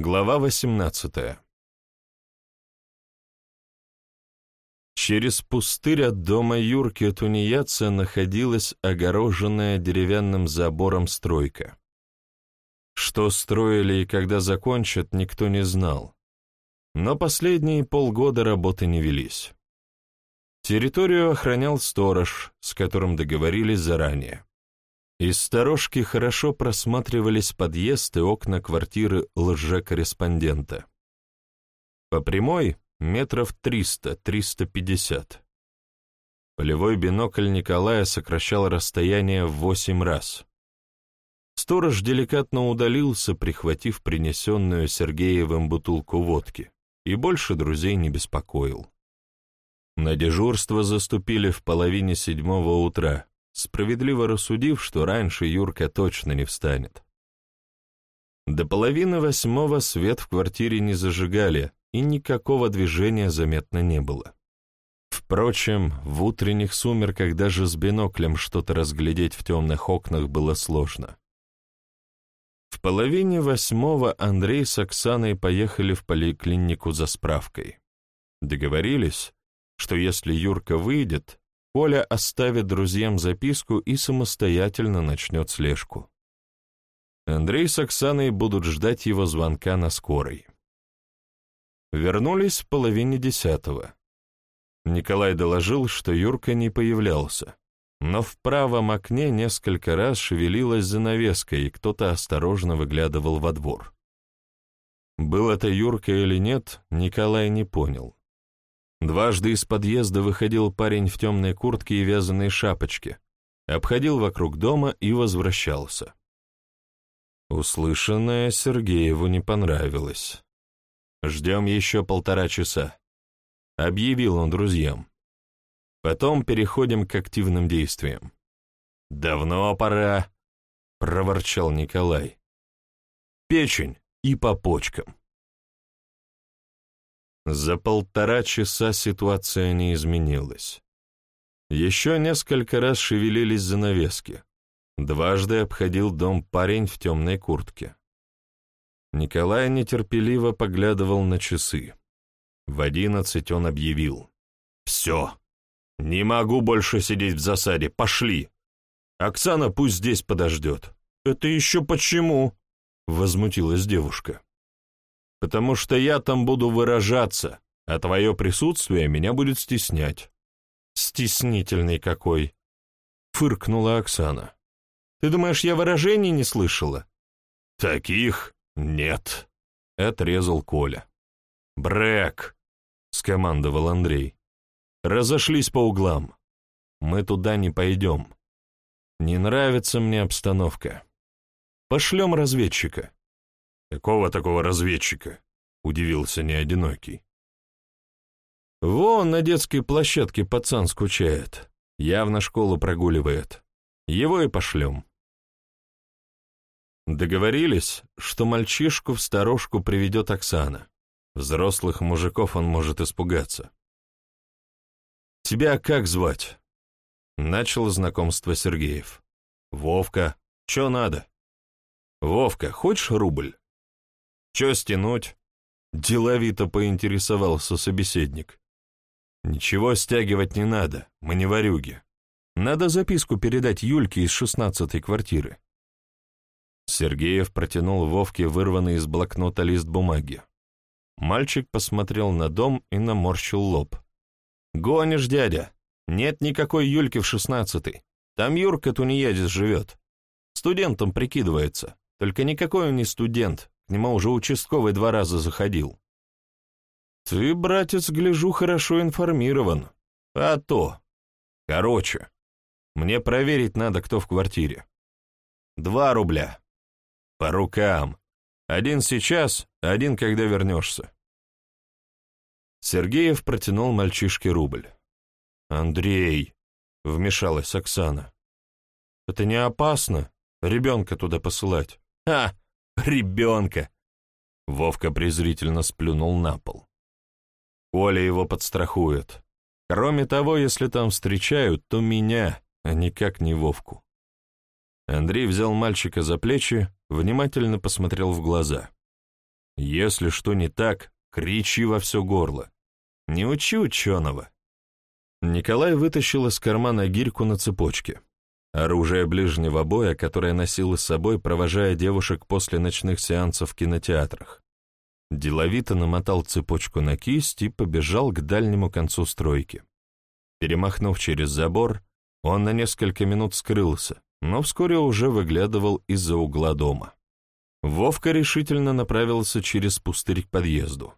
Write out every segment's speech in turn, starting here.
Глава 18 Через пустырь от дома Юрки Тунеядца находилась огороженная деревянным забором стройка. Что строили и когда закончат, никто не знал. Но последние полгода работы не велись. Территорию охранял сторож, с которым договорились заранее. Из сторожки хорошо просматривались подъезд и окна квартиры лже-корреспондента. По прямой — метров 300-350. Полевой бинокль Николая сокращал расстояние в восемь раз. Сторож деликатно удалился, прихватив принесенную Сергеевым бутылку водки, и больше друзей не беспокоил. На дежурство заступили в половине седьмого утра, справедливо рассудив, что раньше Юрка точно не встанет. До половины восьмого свет в квартире не зажигали, и никакого движения заметно не было. Впрочем, в утренних сумерках даже с биноклем что-то разглядеть в темных окнах было сложно. В половине восьмого Андрей с Оксаной поехали в поликлинику за справкой. Договорились, что если Юрка выйдет, Коля оставит друзьям записку и самостоятельно начнет слежку. Андрей с Оксаной будут ждать его звонка на скорой. Вернулись в половине десятого. Николай доложил, что Юрка не появлялся, но в правом окне несколько раз шевелилась занавеска, и кто-то осторожно выглядывал во двор. Был это Юрка или нет, Николай не понял. Дважды из подъезда выходил парень в темной куртке и вязаной шапочке, обходил вокруг дома и возвращался. Услышанное Сергееву не понравилось. «Ждем еще полтора часа», — объявил он друзьям. «Потом переходим к активным действиям». «Давно пора», — проворчал Николай. «Печень и по почкам». За полтора часа ситуация не изменилась. Еще несколько раз шевелились занавески. Дважды обходил дом парень в темной куртке. Николай нетерпеливо поглядывал на часы. В одиннадцать он объявил. «Все! Не могу больше сидеть в засаде, пошли! Оксана пусть здесь подождет». «Это еще почему?» — возмутилась девушка потому что я там буду выражаться, а твое присутствие меня будет стеснять». «Стеснительный какой!» — фыркнула Оксана. «Ты думаешь, я выражений не слышала?» «Таких нет», — отрезал Коля. «Брэк!» — скомандовал Андрей. «Разошлись по углам. Мы туда не пойдем. Не нравится мне обстановка. Пошлем разведчика». «Какого такого разведчика?» — удивился неодинокий. «Вон на детской площадке пацан скучает. Явно школу прогуливает. Его и пошлем». Договорились, что мальчишку в сторожку приведет Оксана. Взрослых мужиков он может испугаться. «Тебя как звать?» Начал знакомство Сергеев. «Вовка. Чё надо?» «Вовка, хочешь рубль?» Че стянуть?» Деловито поинтересовался собеседник. «Ничего стягивать не надо, мы не ворюги. Надо записку передать Юльке из шестнадцатой квартиры». Сергеев протянул Вовке вырванный из блокнота лист бумаги. Мальчик посмотрел на дом и наморщил лоб. «Гонишь, дядя! Нет никакой Юльки в шестнадцатой. Там Юрка Тунеядис живет. Студентом прикидывается. Только никакой он не студент, к нему уже участковый два раза заходил. Ты, братец, гляжу, хорошо информирован. А то. Короче, мне проверить надо, кто в квартире. Два рубля. По рукам. Один сейчас, один, когда вернешься. Сергеев протянул мальчишке рубль. «Андрей», — вмешалась Оксана, — «это не опасно, ребенка туда посылать». «Ха! Ребенка!» Вовка презрительно сплюнул на пол. Коля его подстрахует. Кроме того, если там встречают, то меня, а никак не Вовку. Андрей взял мальчика за плечи, внимательно посмотрел в глаза. Если что не так, кричи во все горло. Не учи ученого. Николай вытащил из кармана гирьку на цепочке. Оружие ближнего боя, которое носил с собой, провожая девушек после ночных сеансов в кинотеатрах. Деловито намотал цепочку на кисть и побежал к дальнему концу стройки. Перемахнув через забор, он на несколько минут скрылся, но вскоре уже выглядывал из-за угла дома. Вовка решительно направился через пустырь к подъезду.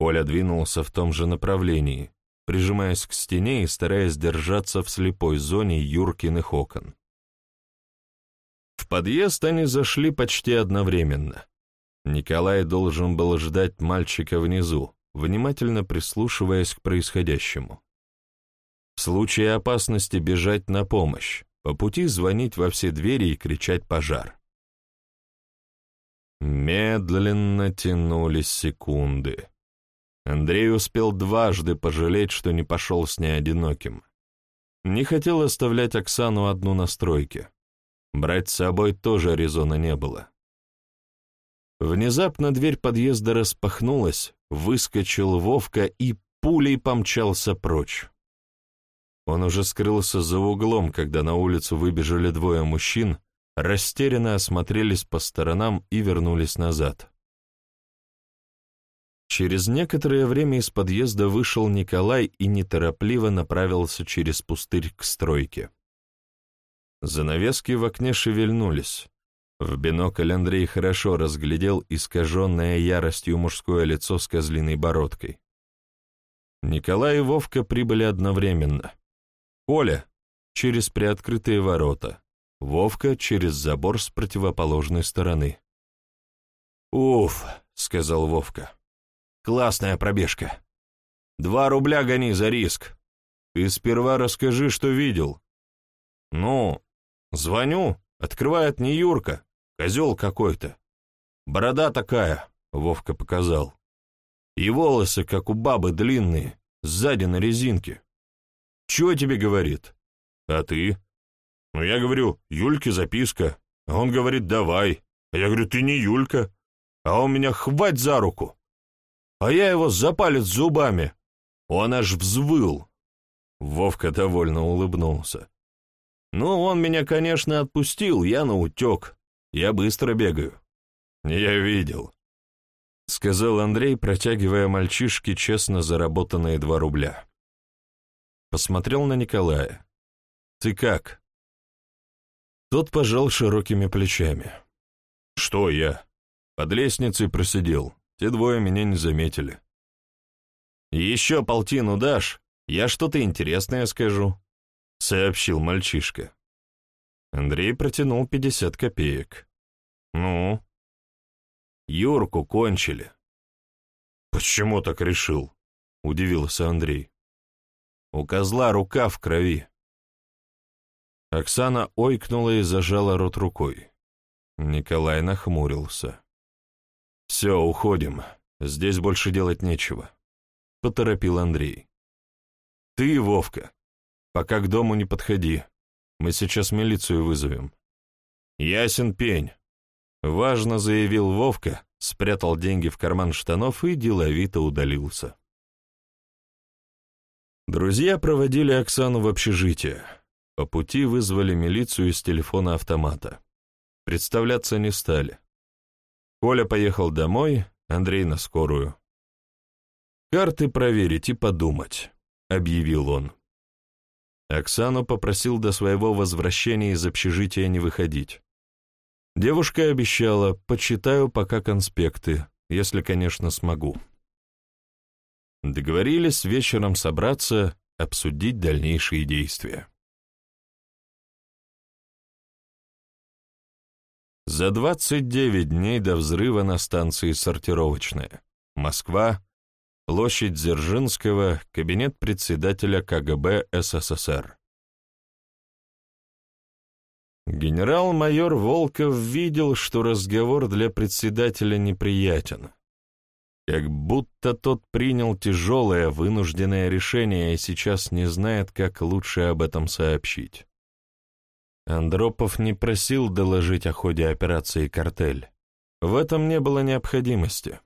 Оля двинулся в том же направлении, прижимаясь к стене и стараясь держаться в слепой зоне Юркиных окон. В подъезд они зашли почти одновременно. Николай должен был ждать мальчика внизу, внимательно прислушиваясь к происходящему. В случае опасности бежать на помощь, по пути звонить во все двери и кричать «пожар». Медленно тянулись секунды. Андрей успел дважды пожалеть, что не пошел с ней одиноким. Не хотел оставлять Оксану одну на стройке. Брать с собой тоже резона не было. Внезапно дверь подъезда распахнулась, выскочил Вовка и пулей помчался прочь. Он уже скрылся за углом, когда на улицу выбежали двое мужчин, растерянно осмотрелись по сторонам и вернулись назад. Через некоторое время из подъезда вышел Николай и неторопливо направился через пустырь к стройке. Занавески в окне шевельнулись. В бинокль Андрей хорошо разглядел искаженное яростью мужское лицо с козлиной бородкой. Николай и Вовка прибыли одновременно. Коля — через приоткрытые ворота, Вовка — через забор с противоположной стороны. «Уф», — сказал Вовка, — «классная пробежка. Два рубля гони за риск. Ты сперва расскажи, что видел». «Ну, звоню, открывает не Юрка, козел какой-то. Борода такая», — Вовка показал. «И волосы, как у бабы, длинные, сзади на резинке. Чего тебе говорит? А ты? Ну, я говорю, Юльке записка. А он говорит, давай. А я говорю, ты не Юлька. А он меня хвать за руку. А я его за палец зубами. Он аж взвыл. Вовка довольно улыбнулся. Ну, он меня, конечно, отпустил, я наутек. Я быстро бегаю. Я видел. — сказал Андрей, протягивая мальчишке честно заработанные два рубля. Посмотрел на Николая. «Ты как?» Тот пожал широкими плечами. «Что я? Под лестницей просидел. Те двое меня не заметили». «Еще полтину дашь? Я что-то интересное скажу», — сообщил мальчишка. Андрей протянул пятьдесят копеек. «Ну?» «Юрку кончили». «Почему так решил?» — удивился Андрей. У козла рука в крови. Оксана ойкнула и зажала рот рукой. Николай нахмурился. «Все, уходим. Здесь больше делать нечего», — поторопил Андрей. «Ты, Вовка, пока к дому не подходи. Мы сейчас милицию вызовем». «Ясен пень», — важно заявил Вовка, спрятал деньги в карман штанов и деловито удалился. Друзья проводили Оксану в общежитие. По пути вызвали милицию из телефона автомата. Представляться не стали. Коля поехал домой, Андрей на скорую. «Карты проверить и подумать», — объявил он. Оксану попросил до своего возвращения из общежития не выходить. Девушка обещала, почитаю пока конспекты, если, конечно, смогу. Договорились вечером собраться, обсудить дальнейшие действия. За 29 дней до взрыва на станции «Сортировочная», Москва, площадь Дзержинского, кабинет председателя КГБ СССР. Генерал-майор Волков видел, что разговор для председателя неприятен. Как будто тот принял тяжелое, вынужденное решение и сейчас не знает, как лучше об этом сообщить. Андропов не просил доложить о ходе операции «Картель». В этом не было необходимости.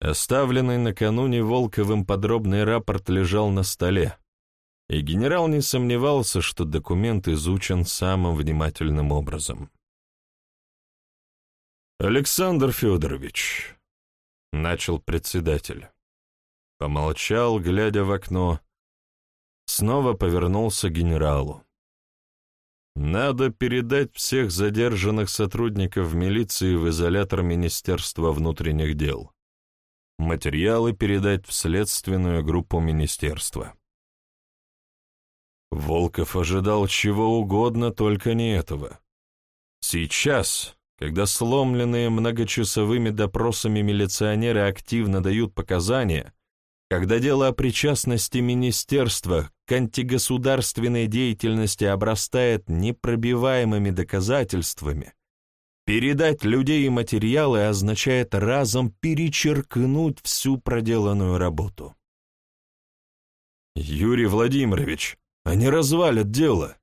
Оставленный накануне Волковым подробный рапорт лежал на столе, и генерал не сомневался, что документ изучен самым внимательным образом. «Александр Федорович», — начал председатель, помолчал, глядя в окно, снова повернулся к генералу. «Надо передать всех задержанных сотрудников милиции в изолятор Министерства внутренних дел. Материалы передать в следственную группу министерства». Волков ожидал чего угодно, только не этого. Сейчас, когда сломленные многочасовыми допросами милиционеры активно дают показания, когда дело о причастности министерства к антигосударственной деятельности обрастает непробиваемыми доказательствами, передать людей и материалы означает разом перечеркнуть всю проделанную работу. «Юрий Владимирович, они развалят дело!»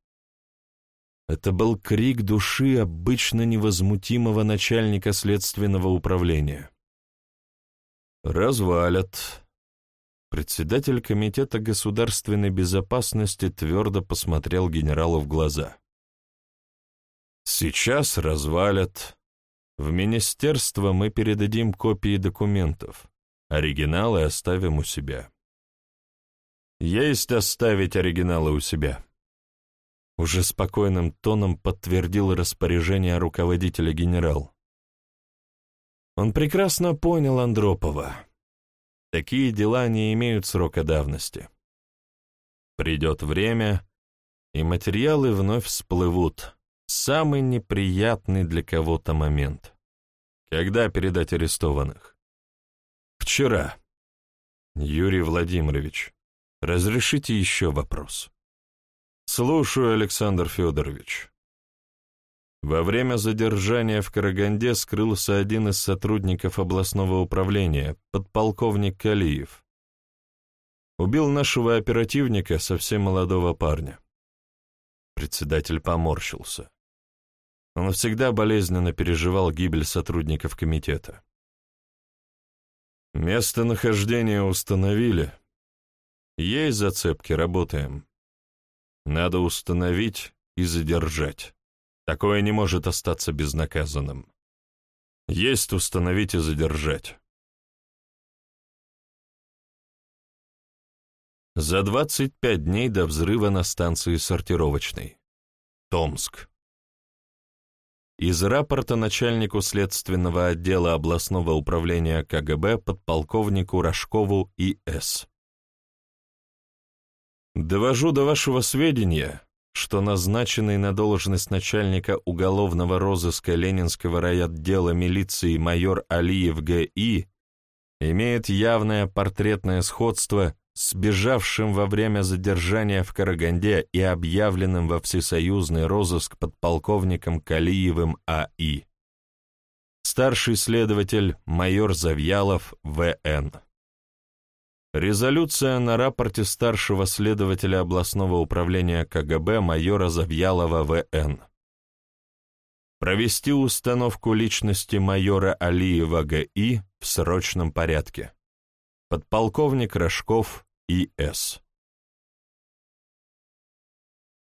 Это был крик души обычно невозмутимого начальника следственного управления. «Развалят», Председатель Комитета государственной безопасности твердо посмотрел генералу в глаза. «Сейчас развалят. В министерство мы передадим копии документов. Оригиналы оставим у себя». «Есть оставить оригиналы у себя», — уже спокойным тоном подтвердил распоряжение руководителя генерал. Он прекрасно понял Андропова. Такие дела не имеют срока давности. Придет время, и материалы вновь всплывут. Самый неприятный для кого-то момент. Когда передать арестованных? Вчера. Юрий Владимирович, разрешите еще вопрос? Слушаю, Александр Федорович. Во время задержания в Караганде скрылся один из сотрудников областного управления, подполковник Калиев. Убил нашего оперативника, совсем молодого парня. Председатель поморщился. Он всегда болезненно переживал гибель сотрудников комитета. Местонахождение установили. Есть зацепки, работаем. Надо установить и задержать. Такое не может остаться безнаказанным. Есть установить и задержать. За 25 дней до взрыва на станции сортировочной. Томск. Из рапорта начальнику следственного отдела областного управления КГБ подполковнику Рожкову И.С. Довожу до вашего сведения, что назначенный на должность начальника уголовного розыска Ленинского райотдела милиции майор Алиев Г.И. имеет явное портретное сходство с бежавшим во время задержания в Караганде и объявленным во всесоюзный розыск подполковником Калиевым А.И. Старший следователь майор Завьялов В.Н. Резолюция на рапорте старшего следователя областного управления КГБ майора Завьялова В.Н. Провести установку личности майора Алиева Г.И. в срочном порядке. Подполковник Рожков И.С.